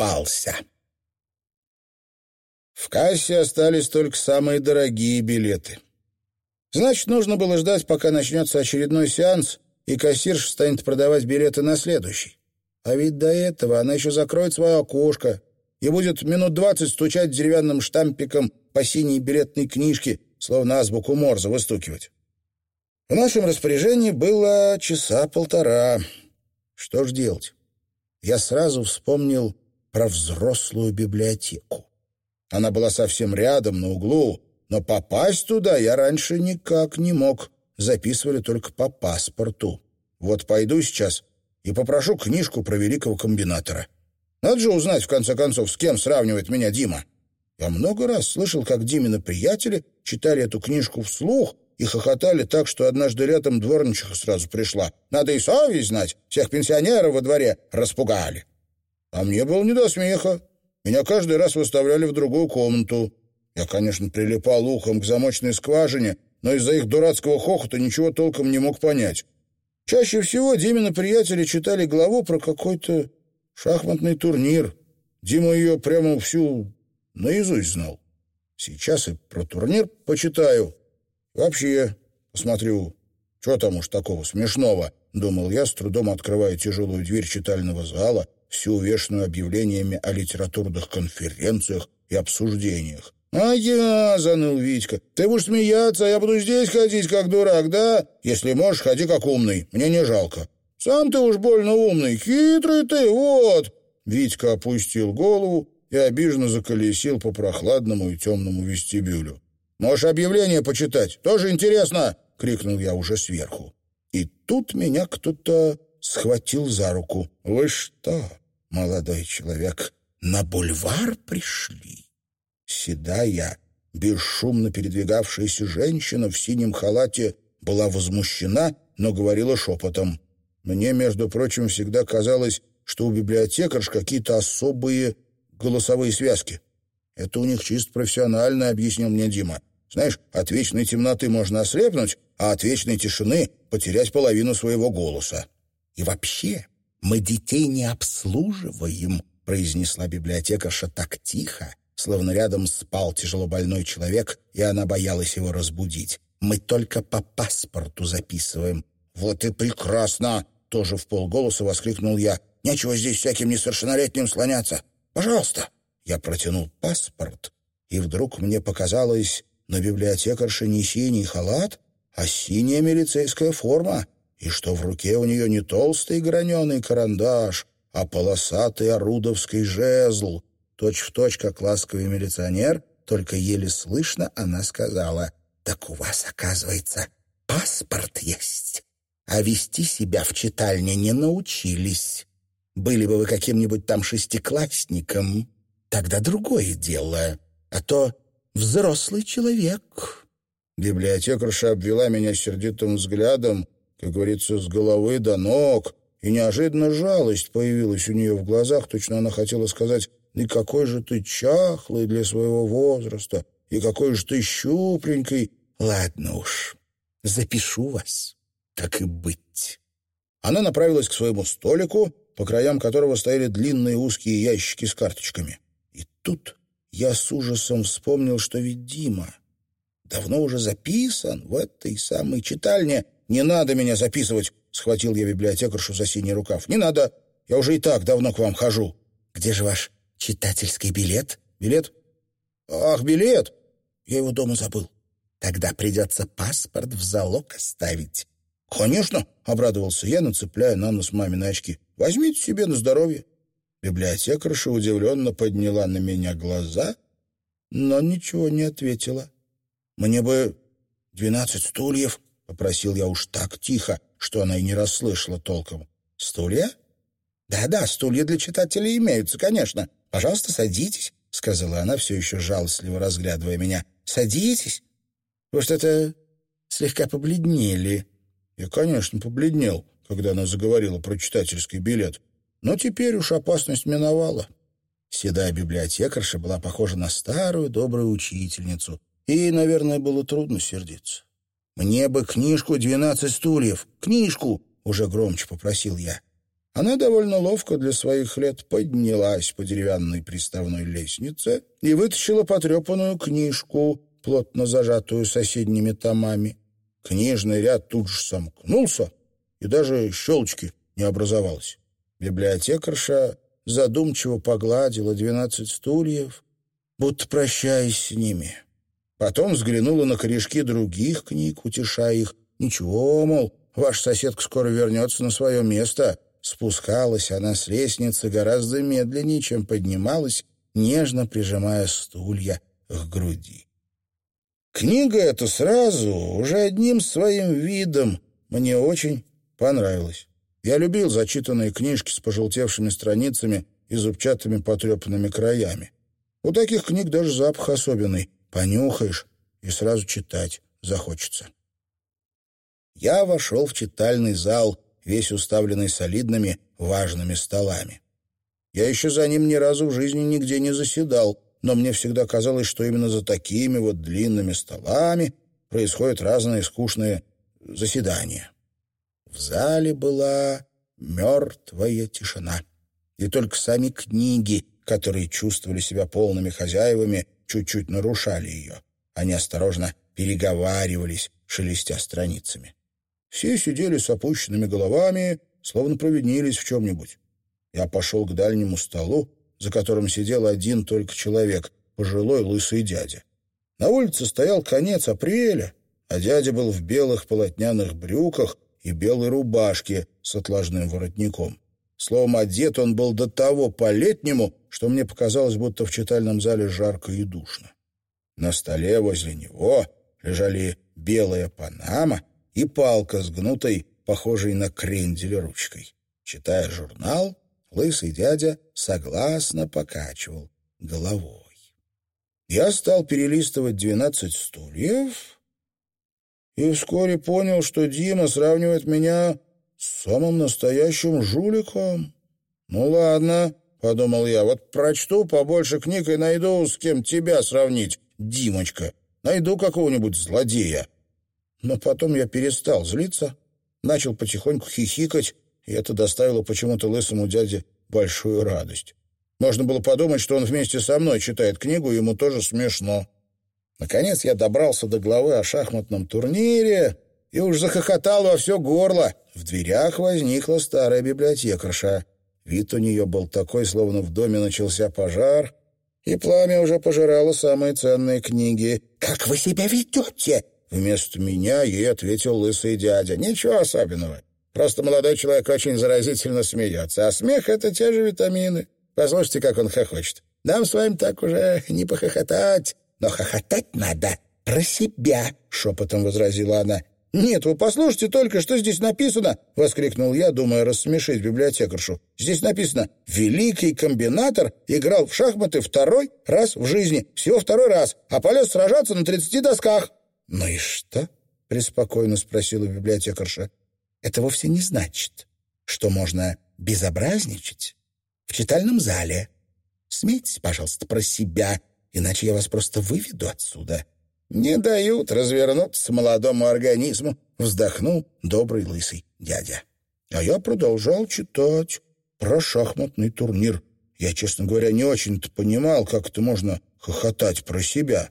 попался. В кассе остались только самые дорогие билеты. Значит, нужно было ждать, пока начнется очередной сеанс, и кассирша станет продавать билеты на следующий. А ведь до этого она еще закроет свое окошко и будет минут двадцать стучать деревянным штампиком по синей билетной книжке, словно азбуку Морзе выстукивать. В нашем распоряжении было часа полтора. Что ж делать? Я сразу вспомнил про взрослую библиотеку. Она была совсем рядом, на углу, но попасть туда я раньше никак не мог. Записывали только по паспорту. Вот пойду сейчас и попрошу книжку про великого комбинатора. Надо же узнать, в конце концов, с кем сравнивает меня Дима. Я много раз слышал, как Димины приятели читали эту книжку вслух и хохотали так, что однажды летом дворничиха сразу пришла. Надо и совесть знать, всех пенсионеров во дворе распугали. А мне было не до смеха. Меня каждый раз выставляли в другую комнату. Я, конечно, прилипал ухом к замочной скважине, но из-за их дурацкого хохота ничего толком не мог понять. Чаще всего Димины приятели читали главу про какой-то шахматный турнир. Дима ее прямо всю наизусть знал. Сейчас и про турнир почитаю. Вообще посмотрю, что там уж такого смешного, думал я, с трудом открывая тяжелую дверь читального зала, всю увешанную объявлениями о литературных конференциях и обсуждениях. «А я!» — заныл Витька. «Ты будешь смеяться, а я буду здесь ходить, как дурак, да? Если можешь, ходи как умный, мне не жалко». «Сам ты уж больно умный, хитрый ты, вот!» Витька опустил голову и обиженно заколесил по прохладному и темному вестибюлю. «Можешь объявление почитать? Тоже интересно!» — крикнул я уже сверху. И тут меня кто-то схватил за руку. «Вы что, молодой человек, на бульвар пришли?» Седая, бесшумно передвигавшаяся женщина в синем халате была возмущена, но говорила шепотом. Мне, между прочим, всегда казалось, что у библиотекарш какие-то особые голосовые связки. Это у них чисто профессионально, объяснил мне Дима. Знаешь, от вечной темноты можно ослепнуть, а от вечной тишины потерять половину своего голоса. И вообще, мы детей не обслуживаем, произнесла библиотекарша так тихо, словно рядом спал тяжело больной человек, и она боялась его разбудить. «Мы только по паспорту записываем». «Вот и прекрасно!» — тоже в полголоса воскликнул я. «Нечего здесь всяким несовершеннолетним слоняться. Пожалуйста!» Я протянул паспорт, и вдруг мне показалось, на библиотекарше не синий халат, а синяя милицейская форма, и что в руке у нее не толстый граненый карандаш, а полосатый орудовский жезл, Точь-в-точь, как ласковый милиционер, только еле слышно она сказала, «Так у вас, оказывается, паспорт есть, а вести себя в читальне не научились. Были бы вы каким-нибудь там шестиклассником, тогда другое дело, а то взрослый человек». Библиотекарша обвела меня сердитым взглядом, как говорится, с головы до ног, и неожиданно жалость появилась у нее в глазах, точно она хотела сказать и какой же ты чахлый для своего возраста, и какой же ты щупленький. Ладно уж, запишу вас, так и быть. Она направилась к своему столику, по краям которого стояли длинные узкие ящики с карточками. И тут я с ужасом вспомнил, что ведь Дима давно уже записан в этой самой читальне. «Не надо меня записывать!» — схватил я библиотекаршу за синий рукав. «Не надо! Я уже и так давно к вам хожу». «Где же ваш «Читательский билет?» «Билет?» «Ах, билет! Я его дома забыл. Тогда придется паспорт в залог оставить». «Конечно!» — обрадовался я, нацепляя на нос мамины очки. «Возьмите себе на здоровье». Библиотекарша удивленно подняла на меня глаза, но ничего не ответила. «Мне бы двенадцать стульев», — попросил я уж так тихо, что она и не расслышала толком. «Стулья?» «Да-да, стулья для читателей имеются, конечно. «Пожалуйста, садитесь», — сказала она, все еще жалостливо разглядывая меня. «Садитесь. Вы что-то слегка побледнели». Я, конечно, побледнел, когда она заговорила про читательский билет. Но теперь уж опасность миновала. Седая библиотекарша была похожа на старую добрую учительницу. И, наверное, было трудно сердиться. «Мне бы книжку «Двенадцать стульев». Книжку!» — уже громче попросил я. Она довольно ловко для своих лет поднялась по деревянной приставной лестнице и вытащила потрепанную книжку, плотно зажатую соседними томами. Книжный ряд тут же сомкнулся, и даже щелочки не образовалось. Библиотекарша задумчиво погладила двенадцать стульев, будто прощаясь с ними. Потом взглянула на корешки других книг, утешая их. «Ничего, мол, ваш соседка скоро вернется на свое место». Спускалась она с лестницы гораздо медленнее, чем поднималась, нежно прижимая стулья к груди. Книга эта сразу, уже одним своим видом, мне очень понравилась. Я любил зачитанные книжки с пожелтевшими страницами и зубчатыми потрепанными краями. У таких книг даже запах особенный. Понюхаешь и сразу читать захочется. Я вошел в читальный зал, весь уставленный солидными, важными столами. Я еще за ним ни разу в жизни нигде не заседал, но мне всегда казалось, что именно за такими вот длинными столами происходят разные скучные заседания. В зале была мертвая тишина. И только сами книги, которые чувствовали себя полными хозяевами, чуть-чуть нарушали ее. Они осторожно переговаривались, шелестя страницами. Все сидели с опущенными головами, словно провинились в чем-нибудь. Я пошел к дальнему столу, за которым сидел один только человек, пожилой лысый дядя. На улице стоял конец апреля, а дядя был в белых полотняных брюках и белой рубашке с отложным воротником. Словом, одет он был до того по-летнему, что мне показалось, будто в читальном зале жарко и душно. На столе возле него лежали белая панама и палка с гнутой, похожей на крендель ручкой. Читая журнал, лысый дядя согласно покачивал головой. Я стал перелистывать двенадцать стульев и вскоре понял, что Дима сравнивает меня с самым настоящим жуликом. «Ну ладно», — подумал я, — «вот прочту побольше книг и найду, с кем тебя сравнить, Димочка. Найду какого-нибудь злодея». Но потом я перестал злиться, начал потихоньку хихикать и это доставило почему-то лысому дяде большую радость. Можно было подумать, что он вместе со мной читает книгу, ему тоже смешно. Наконец я добрался до главы о шахматном турнире и уж захохотал во все горло. В дверях возникла старая библиотекарша. Вид у нее был такой, словно в доме начался пожар, и пламя уже пожирало самые ценные книги. «Как вы себя ведете?» Вместо меня ей ответил лысый дядя. «Ничего особенного. Просто молодой человек очень заразительно смеется, а смех — это те же витамины. Послушайте, как он хохочет. Нам с вами так уже не похохотать, но хохотать надо про себя, — шепотом возразила она. «Нет, вы послушайте только, что здесь написано!» — воскликнул я, думая рассмешить библиотекаршу. «Здесь написано «Великий комбинатор играл в шахматы второй раз в жизни, всего второй раз, а полез сражаться на тридцати досках». «Ну и что?» — преспокойно спросила библиотекарша это вовсе не значит, что можно безобразничать в читальном зале. Смейтесь, пожалуйста, про себя, иначе я вас просто выведу отсюда. Не дают развернуться молодому организму, вздохнул добрый лысый дядя. А я продолжал читать про шахматный турнир. Я, честно говоря, не очень-то понимал, как это можно хохотать про себя.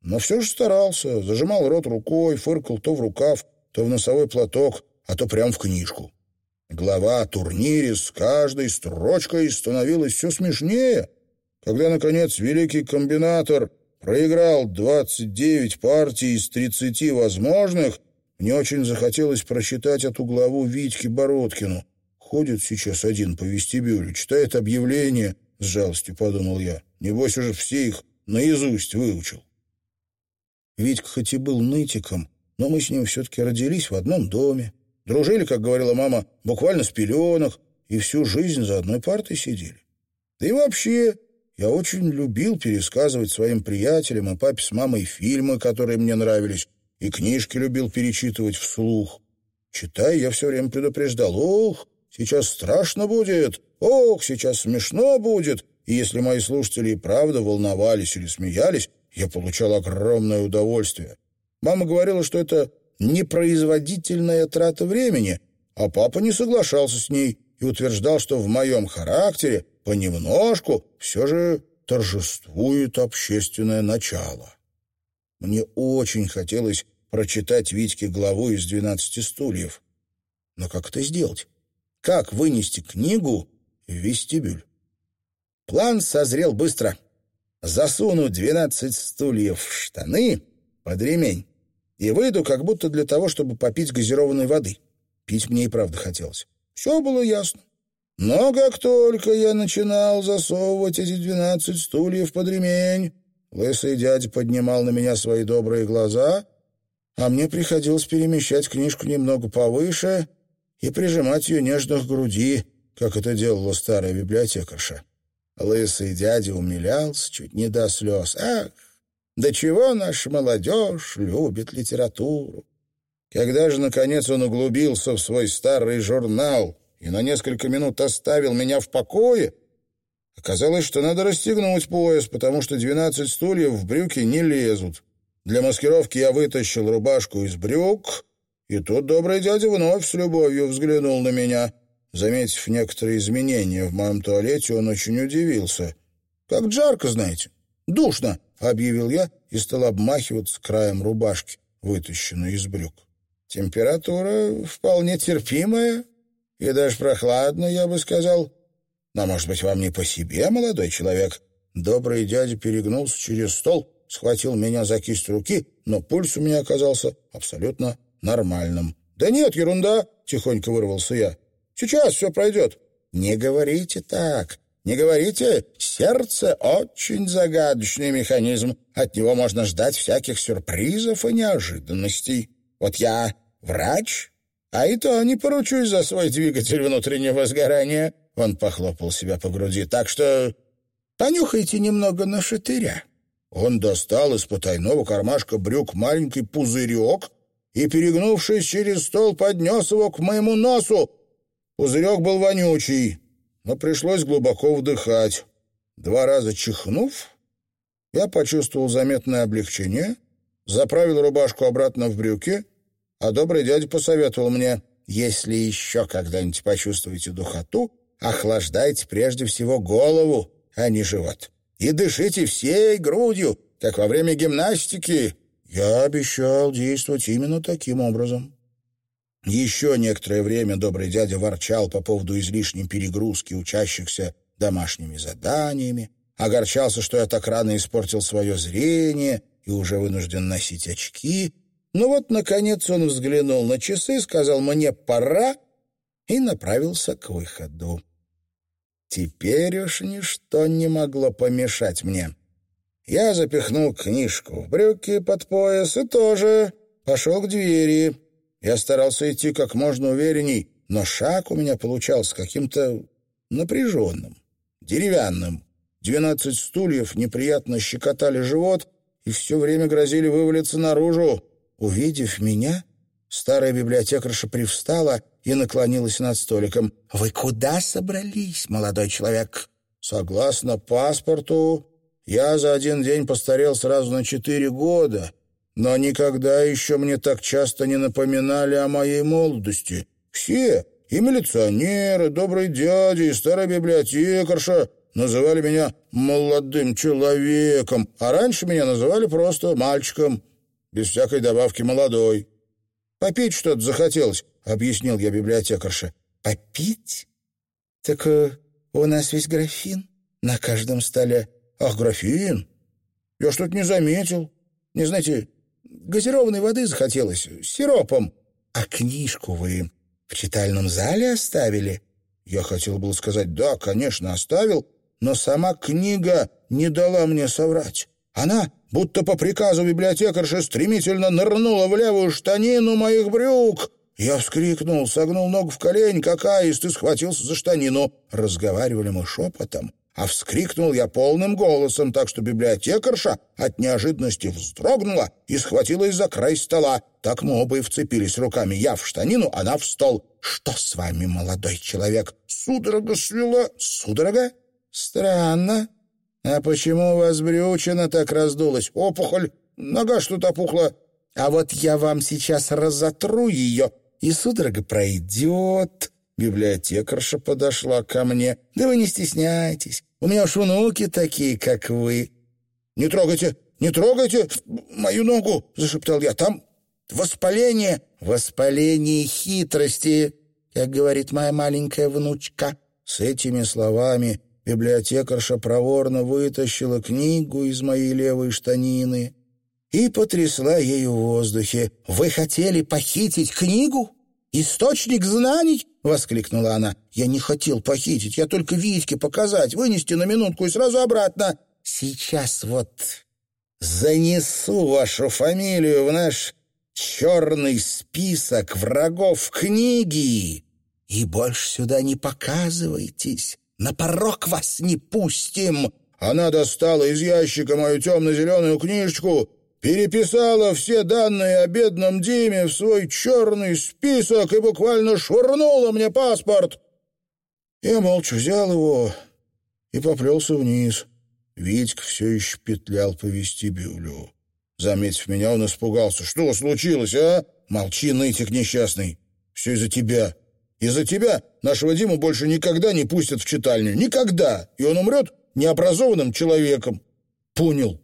Но все же старался, зажимал рот рукой, фыркал то в рукав, то в носовой платок, а то прям в книжку. Глава о турнире с каждой строчкой становилась все смешнее. Когда, наконец, великий комбинатор проиграл 29 партий из 30 возможных, мне очень захотелось прочитать эту главу Витьке Бородкину. Ходит сейчас один по вестибюлю, читает объявления, с жалостью подумал я. Небось уже все их наизусть выучил. Витька хоть и был нытиком, но мы с ним все-таки родились в одном доме, Дружили, как говорила мама, буквально с пеленок, и всю жизнь за одной партой сидели. Да и вообще, я очень любил пересказывать своим приятелям и папе с мамой фильмы, которые мне нравились, и книжки любил перечитывать вслух. Читая, я все время предупреждал, «Ох, сейчас страшно будет! Ох, сейчас смешно будет!» И если мои слушатели и правда волновались или смеялись, я получал огромное удовольствие. Мама говорила, что это непроизводительная трата времени, а папа не соглашался с ней и утверждал, что в моем характере понемножку все же торжествует общественное начало. Мне очень хотелось прочитать Витьке главу из «Двенадцати стульев». Но как это сделать? Как вынести книгу в вестибюль? План созрел быстро. Засуну двенадцать стульев в штаны под ремень и выйду как будто для того, чтобы попить газированной воды. Пить мне и правда хотелось. Все было ясно. Но как только я начинал засовывать эти двенадцать стульев под ремень, лысый дядя поднимал на меня свои добрые глаза, а мне приходилось перемещать книжку немного повыше и прижимать ее нежно к груди, как это делала старая библиотекарша. Лысый дядя умилялся чуть не до слез. Ах, до чего наша молодежь любит литературу! Когда же, наконец, он углубился в свой старый журнал и на несколько минут оставил меня в покое, оказалось, что надо расстегнуть пояс, потому что двенадцать стульев в брюки не лезут. Для маскировки я вытащил рубашку из брюк, и тут добрый дядя вновь с любовью взглянул на меня. Заметив некоторые изменения в моем туалете, он очень удивился. «Как жарко, знаете. Душно», — объявил я и стал обмахиваться краем рубашки, вытащенной из брюк. Температура вполне терпимая и даже прохладная, я бы сказал. Но, может быть, вам не по себе, молодой человек? Добрый дядя перегнулся через стол, схватил меня за кисть руки, но пульс у меня оказался абсолютно нормальным. «Да нет, ерунда!» — тихонько вырвался я. «Сейчас все пройдет». «Не говорите так. Не говорите. Сердце — очень загадочный механизм. От него можно ждать всяких сюрпризов и неожиданностей». Вот я врач, а и то не поручусь за свой двигатель внутреннего сгорания. Он похлопал себя по груди. Так что понюхайте немного на шатыря. Он достал из потайного кармашка брюк маленький пузырек и, перегнувшись через стол, поднес его к моему носу. Пузырек был вонючий, но пришлось глубоко вдыхать. Два раза чихнув, я почувствовал заметное облегчение — заправил рубашку обратно в брюки, а добрый дядя посоветовал мне, если еще когда-нибудь почувствуете духоту, охлаждайте прежде всего голову, а не живот. И дышите всей грудью, как во время гимнастики. Я обещал действовать именно таким образом. Еще некоторое время добрый дядя ворчал по поводу излишней перегрузки учащихся домашними заданиями, огорчался, что я так рано испортил свое зрение и уже вынужден носить очки. Ну вот, наконец, он взглянул на часы, сказал «мне пора» и направился к выходу. Теперь уж ничто не могло помешать мне. Я запихнул книжку в брюки под пояс и тоже пошел к двери. Я старался идти как можно уверенней, но шаг у меня получался каким-то напряженным, деревянным. Двенадцать стульев неприятно щекотали живот, и все время грозили вывалиться наружу. Увидев меня, старая библиотекарша привстала и наклонилась над столиком. «Вы куда собрались, молодой человек?» «Согласно паспорту, я за один день постарел сразу на четыре года, но никогда еще мне так часто не напоминали о моей молодости. Все, и милиционеры, добрый дядя, и старая библиотекарша, называли меня молодым человеком, а раньше меня называли просто мальчиком, без всякой добавки молодой. «Попить что-то захотелось», — объяснил я библиотекарше. «Попить? Так э, у нас весь графин на каждом столе». «Ах, графин? Я что-то не заметил. Не знаете, газированной воды захотелось, с сиропом. А книжку вы в читальном зале оставили?» Я хотел было сказать «да, конечно, оставил», но сама книга не дала мне соврать. Она, будто по приказу библиотекарши, стремительно нырнула в левую штанину моих брюк. Я вскрикнул, согнул ногу в колень, как аист, и схватился за штанину. Разговаривали мы шепотом, а вскрикнул я полным голосом, так что библиотекарша от неожиданности вздрогнула и схватилась за край стола. Так мы оба и вцепились руками. Я в штанину, она в стол. «Что с вами, молодой человек?» «Судорога свела». «Судорога?» «Странно. А почему у вас брючина так раздулась? Опухоль, нога что-то опухла. А вот я вам сейчас разотру ее, и судорога пройдет». Библиотекарша подошла ко мне. «Да вы не стесняйтесь. У меня уж внуки такие, как вы». «Не трогайте, не трогайте мою ногу!» — зашептал я. «Там воспаление!» «Воспаление хитрости!» как говорит моя маленькая внучка. С этими словами библиотекарша проворно вытащила книгу из моей левой штанины и потрясла ею в воздухе. «Вы хотели похитить книгу? Источник знаний?» — воскликнула она. «Я не хотел похитить, я только Витьке показать, вынести на минутку и сразу обратно. Сейчас вот занесу вашу фамилию в наш черный список врагов книги, и больше сюда не показывайтесь, на порог вас не пустим». Она достала из ящика мою темно-зеленую книжечку, переписала все данные о бедном Диме в свой черный список и буквально швырнула мне паспорт. Я молча взял его и поплелся вниз. Витька все еще петлял по вестибюлю. Заметив меня, он испугался. «Что случилось, а?» «Молчи, нытик несчастный. Все из-за тебя. Из-за тебя нашего Диму больше никогда не пустят в читальню. Никогда. И он умрет необразованным человеком». «Понял.